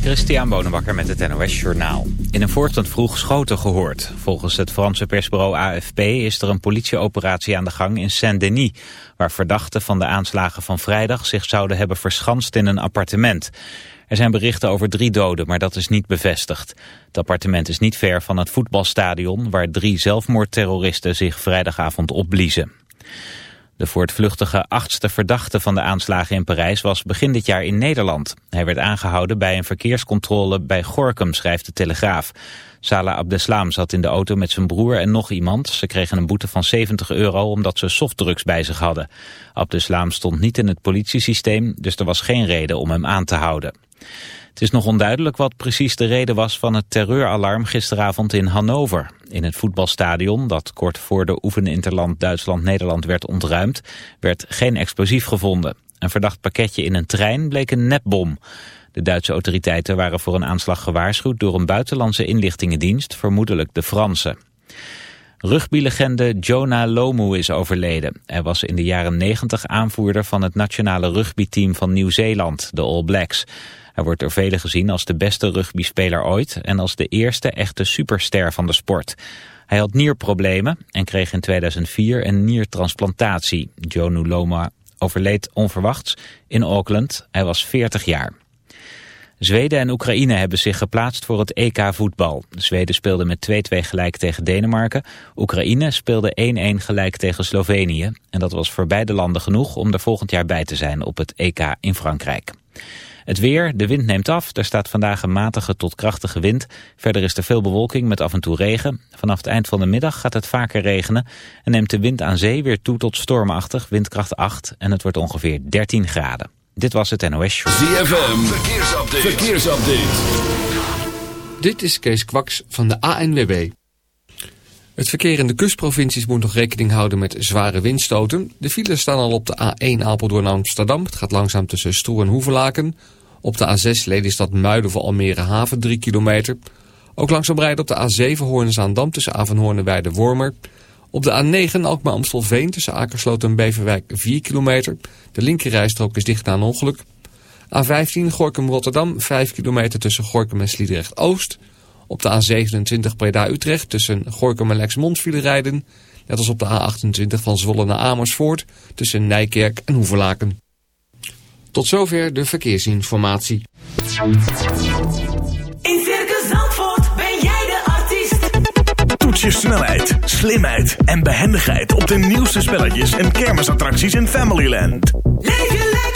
Christian Bonenbakker met het NOS Journaal. In een voorstand vroeg schoten gehoord. Volgens het Franse persbureau AFP is er een politieoperatie aan de gang in Saint-Denis... waar verdachten van de aanslagen van vrijdag zich zouden hebben verschanst in een appartement. Er zijn berichten over drie doden, maar dat is niet bevestigd. Het appartement is niet ver van het voetbalstadion... waar drie zelfmoordterroristen zich vrijdagavond opbliezen. De voortvluchtige achtste verdachte van de aanslagen in Parijs was begin dit jaar in Nederland. Hij werd aangehouden bij een verkeerscontrole bij Gorkum, schrijft de Telegraaf. Salah Abdeslam zat in de auto met zijn broer en nog iemand. Ze kregen een boete van 70 euro omdat ze softdrugs bij zich hadden. Abdeslam stond niet in het politiesysteem, dus er was geen reden om hem aan te houden. Het is nog onduidelijk wat precies de reden was van het terreuralarm gisteravond in Hannover. In het voetbalstadion, dat kort voor de oefeninterland Duitsland-Nederland werd ontruimd, werd geen explosief gevonden. Een verdacht pakketje in een trein bleek een nepbom. De Duitse autoriteiten waren voor een aanslag gewaarschuwd door een buitenlandse inlichtingendienst, vermoedelijk de Franse. Rugbylegende Jonah Lomu is overleden. Hij was in de jaren 90 aanvoerder van het nationale rugbyteam van Nieuw-Zeeland, de All Blacks. Hij wordt door velen gezien als de beste rugbyspeler ooit en als de eerste echte superster van de sport. Hij had nierproblemen en kreeg in 2004 een niertransplantatie. Jonu Loma overleed onverwachts in Auckland. Hij was 40 jaar. Zweden en Oekraïne hebben zich geplaatst voor het EK voetbal. Zweden speelde met 2-2 gelijk tegen Denemarken. Oekraïne speelde 1-1 gelijk tegen Slovenië. En dat was voor beide landen genoeg om er volgend jaar bij te zijn op het EK in Frankrijk. Het weer, de wind neemt af. Er staat vandaag een matige tot krachtige wind. Verder is er veel bewolking met af en toe regen. Vanaf het eind van de middag gaat het vaker regenen. En neemt de wind aan zee weer toe tot stormachtig, windkracht 8. En het wordt ongeveer 13 graden. Dit was het NOS Show. ZFM, verkeersupdate. verkeersupdate. Dit is Kees Kwaks van de ANWB. Het verkeer in de kustprovincies moet nog rekening houden met zware windstoten. De files staan al op de A1 Apeldoorn Amsterdam. Het gaat langzaam tussen Stroe en Hoevelaken. Op de A6 Lelystad Muiden voor Almere Haven 3 kilometer. Ook langzaam rijden op de A7 Hoorn-Zaandam tussen Avenhoorn en Weide-Wormer. Op de A9 Alkmaar Amstelveen tussen Akersloot en Beverwijk 4 kilometer. De linkerrijstrook is dicht na een ongeluk. A15 Gorkum-Rotterdam 5 kilometer tussen Gorkum en Sliedrecht-Oost. Op de A27 Breda-Utrecht tussen Gorkum en Lexmond vielen rijden. Net als op de A28 van Zwolle naar Amersfoort tussen Nijkerk en Hoevelaken. Tot zover de verkeersinformatie. In Circus Zandvoort ben jij de artiest. Toets je snelheid, slimheid en behendigheid op de nieuwste spelletjes en kermisattracties in Familyland. Leef je lekker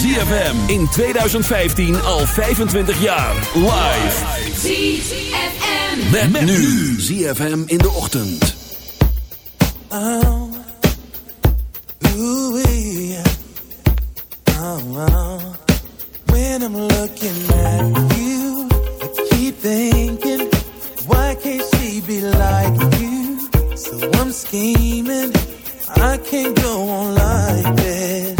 ZFM in 2015 al 25 jaar. Live. ZFM. Met, nu. ZFM in de ochtend. Oh, ooh, yeah. oh, oh. When I'm looking at you, I keep thinking, why can't she be like you? So I'm scheming, I can't go on like this.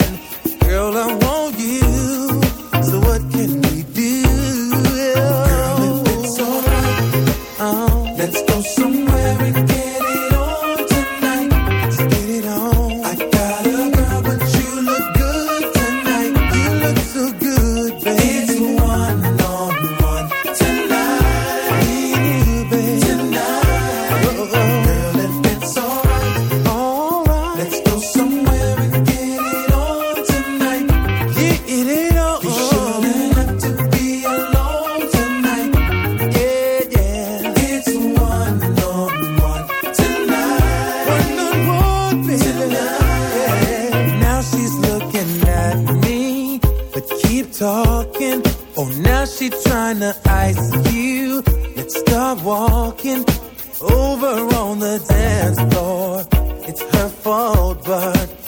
dance floor. It's her fault, but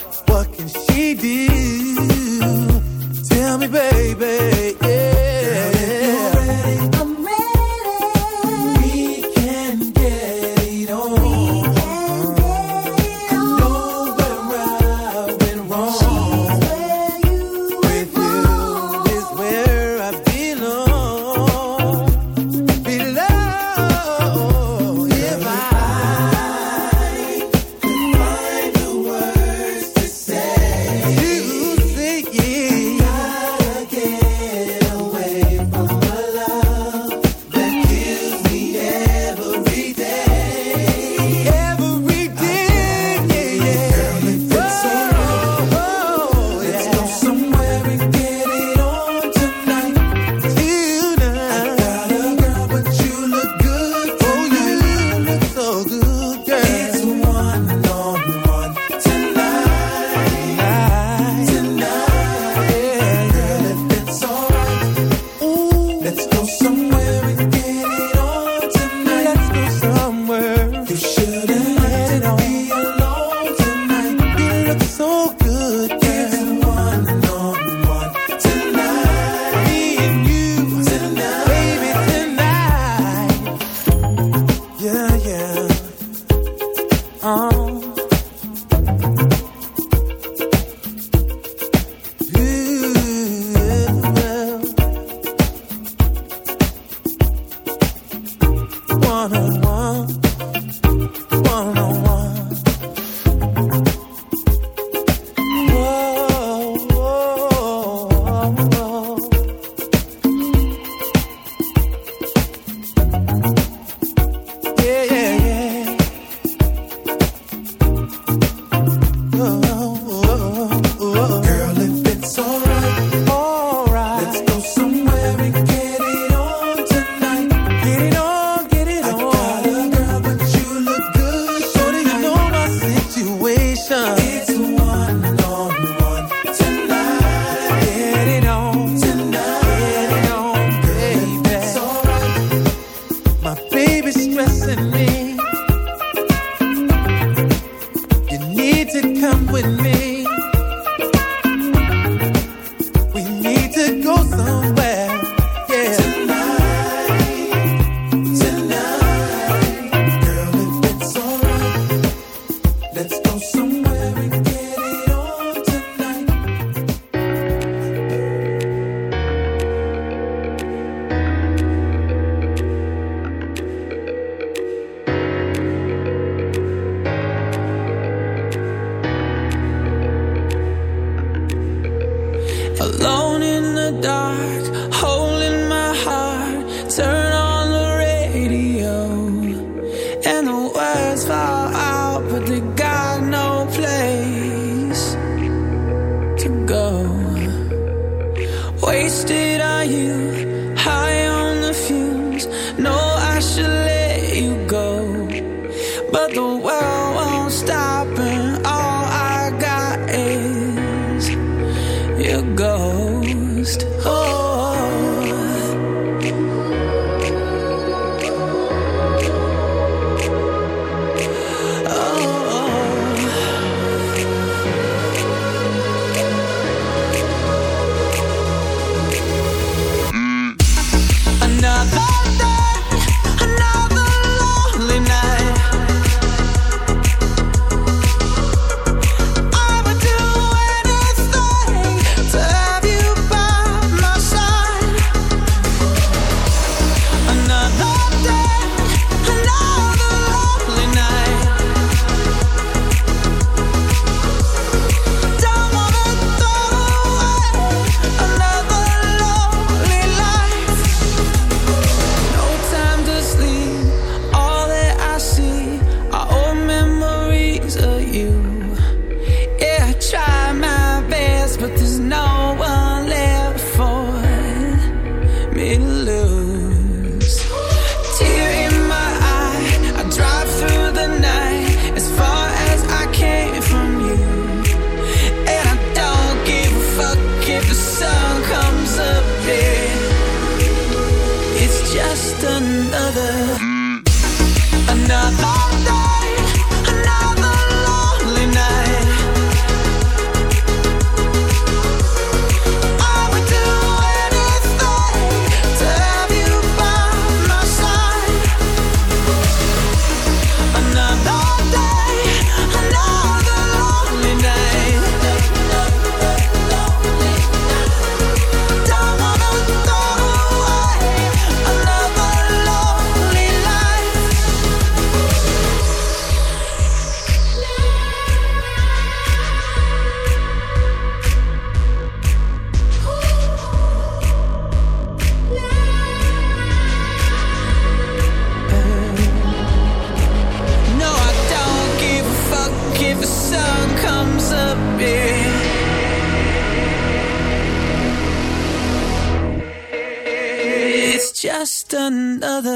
another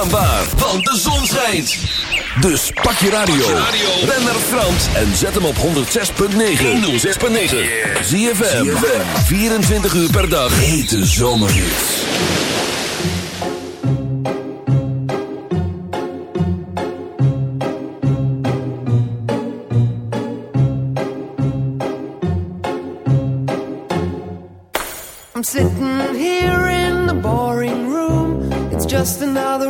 Maak zijn naam waar, want de zon schijnt. Dus pak je radio. Ben naar Frans en zet hem op 106.9. 106.9. ZFM. 24 uur per dag. Hete zomerhits. I'm sitting here in the boring room. It's just another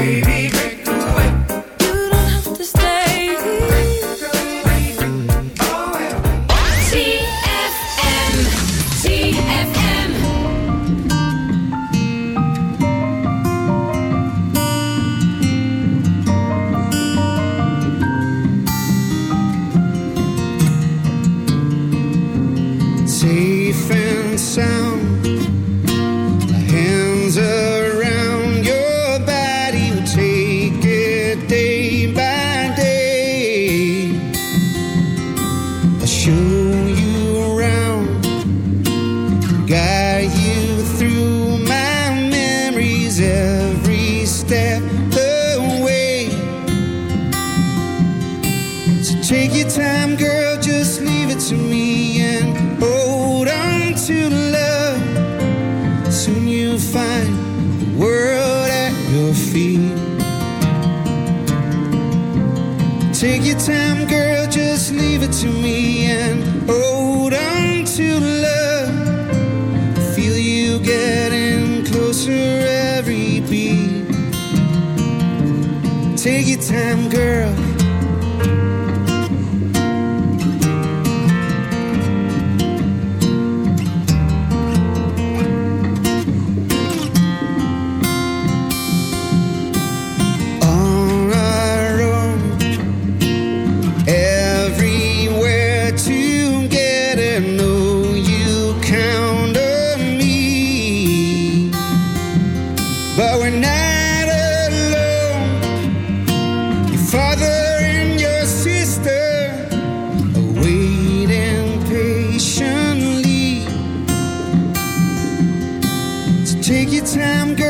baby. time, girl.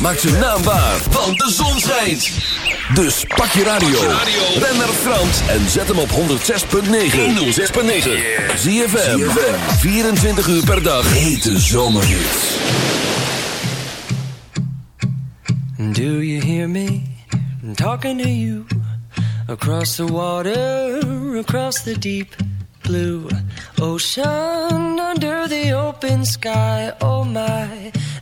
maakt zijn naam waar, want de zon schijnt. Dus pak je radio, ben naar Frans en zet hem op 106.9. 106.9. Zie je 24 uur per dag. Hete zomerhits. Do you hear me talking to you? Across the water, across the deep blue ocean, under the open sky, oh my...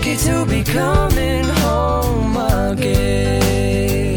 lucky to be coming home again.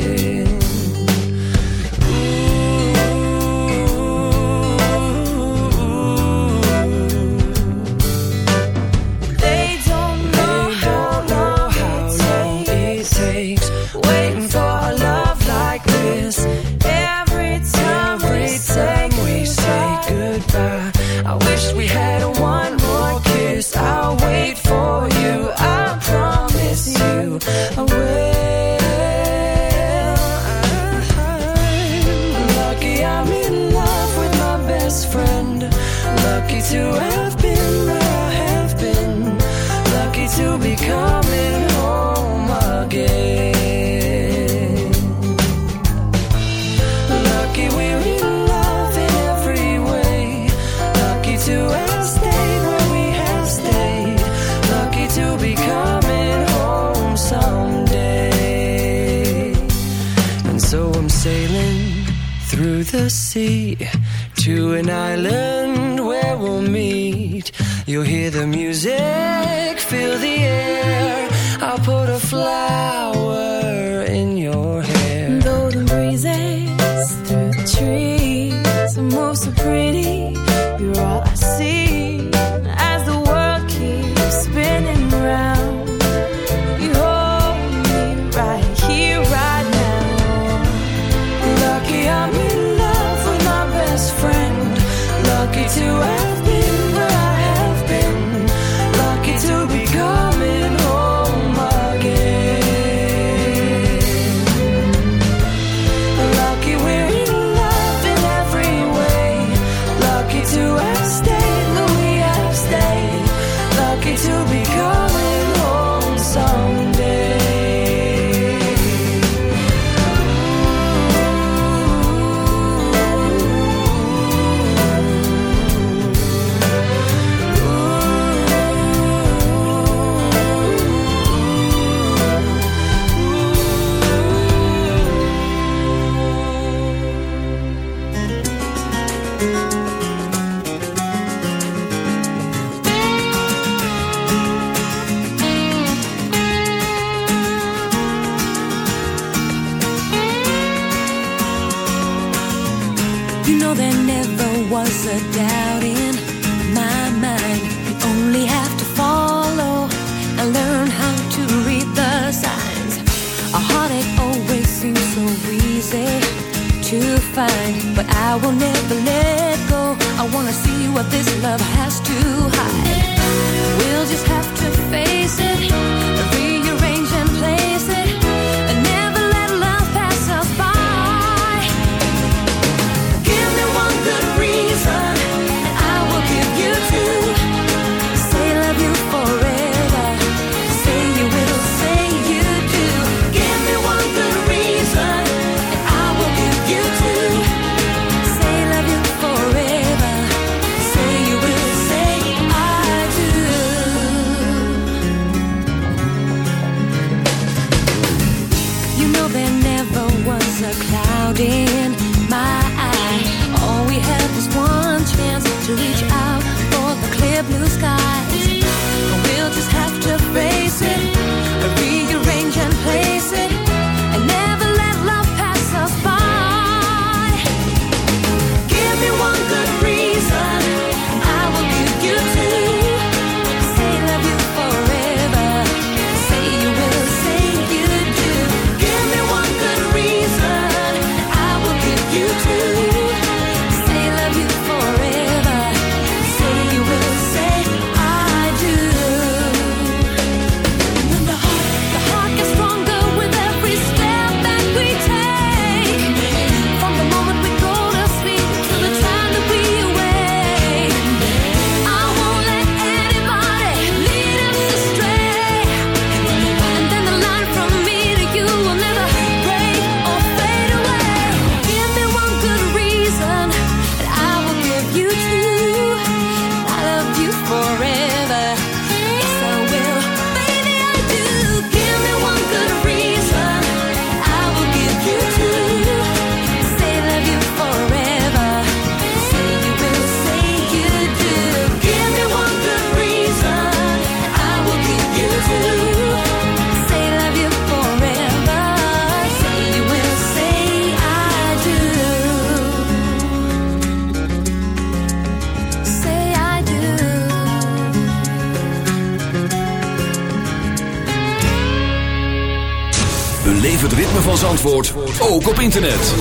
ook op internet.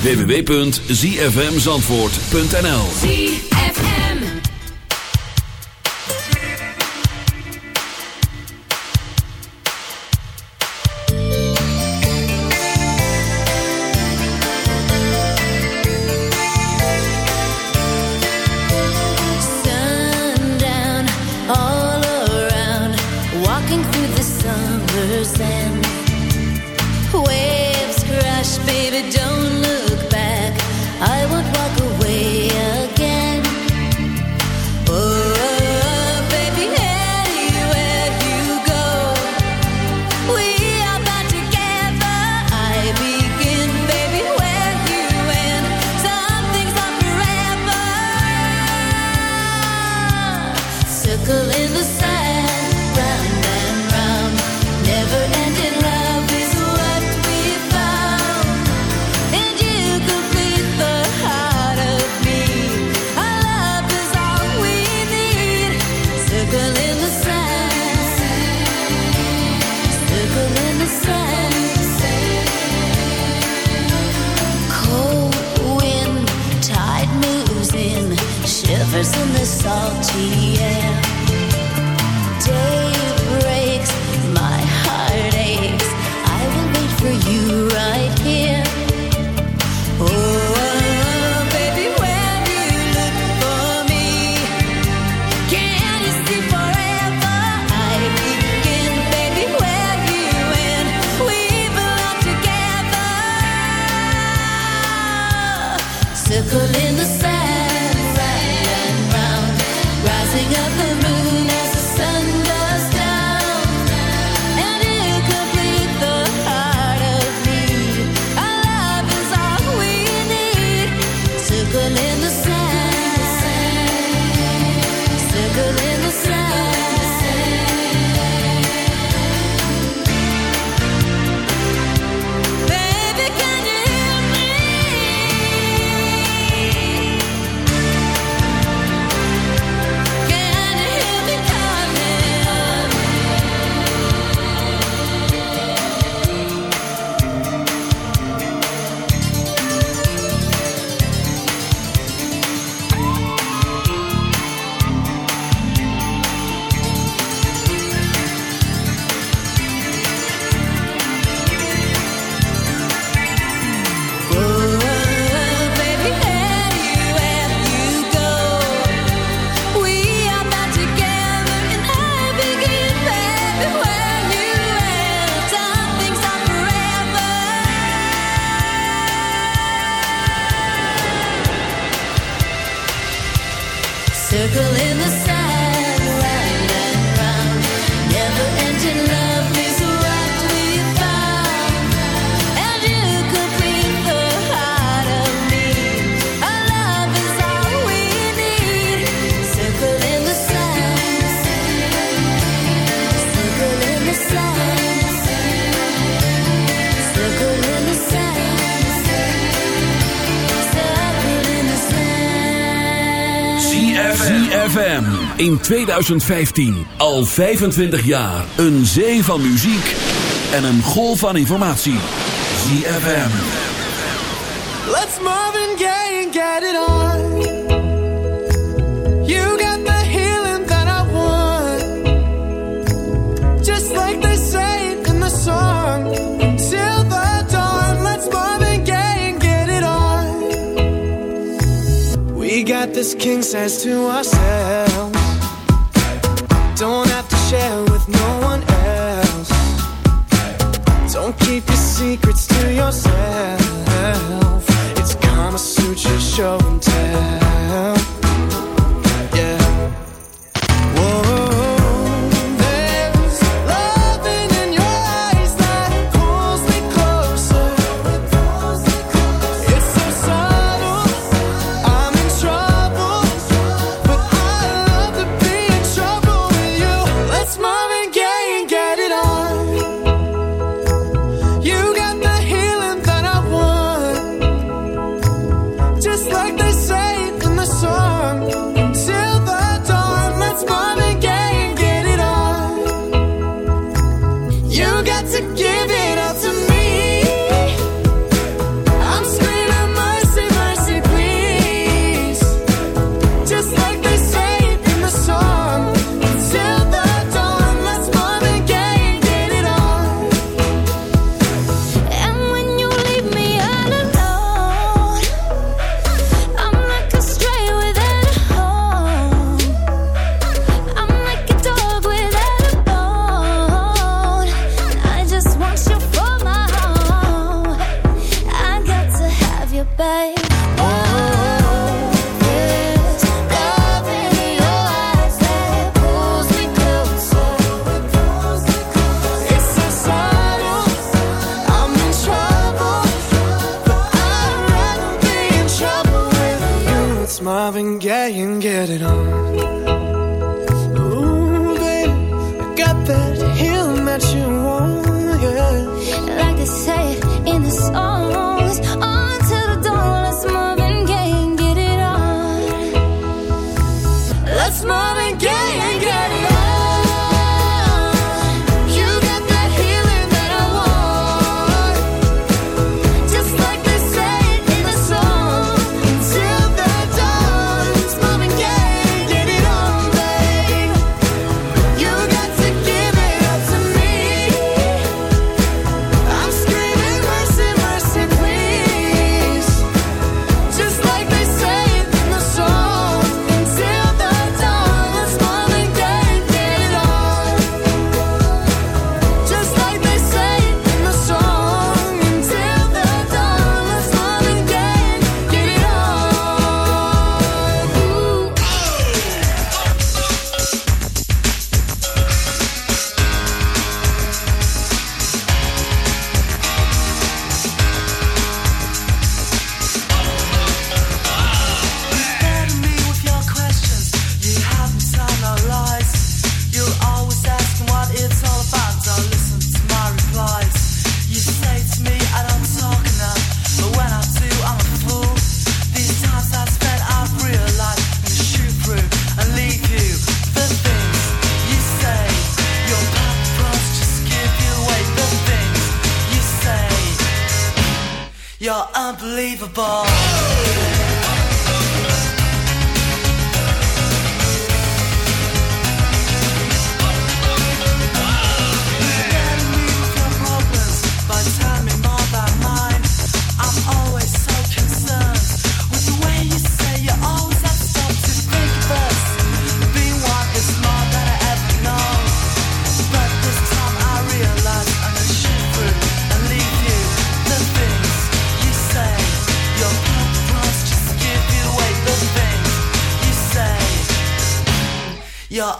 www.zfmzandvoort.nl Sundown all around Walking through the summer's end Wait baby, don't look. in 2015. Al 25 jaar. Een zee van muziek en een golf van informatie. ZFM. Let's move and gay and get it on. You got the healing that I want. Just like they say it in the song. Till the dawn. Let's and gay and get it on. We got this king says to ourselves.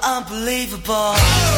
Unbelievable.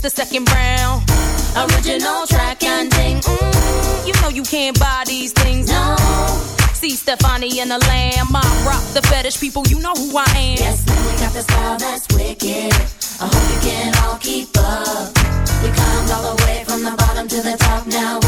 It's the second round. Original track ending. Mm, you know you can't buy these things. No. See Stefani and the Lamb. I rock the fetish people. You know who I am. Yes, man, got the style that's wicked. I hope you can all keep up. We climbed all the way from the bottom to the top now.